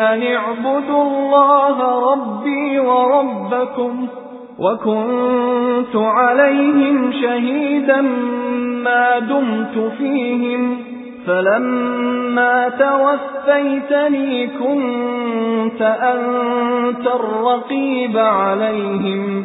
أن اعبدوا الله ربي وربكم وكنت عليهم شهيدا ما دمت فيهم فلما توفيتني كنت أنت الرقيب عليهم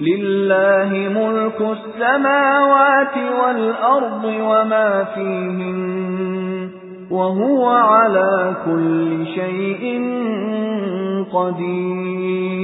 لله ملك السماوات والأرض وما فيهن وهو على كل شيء قدير.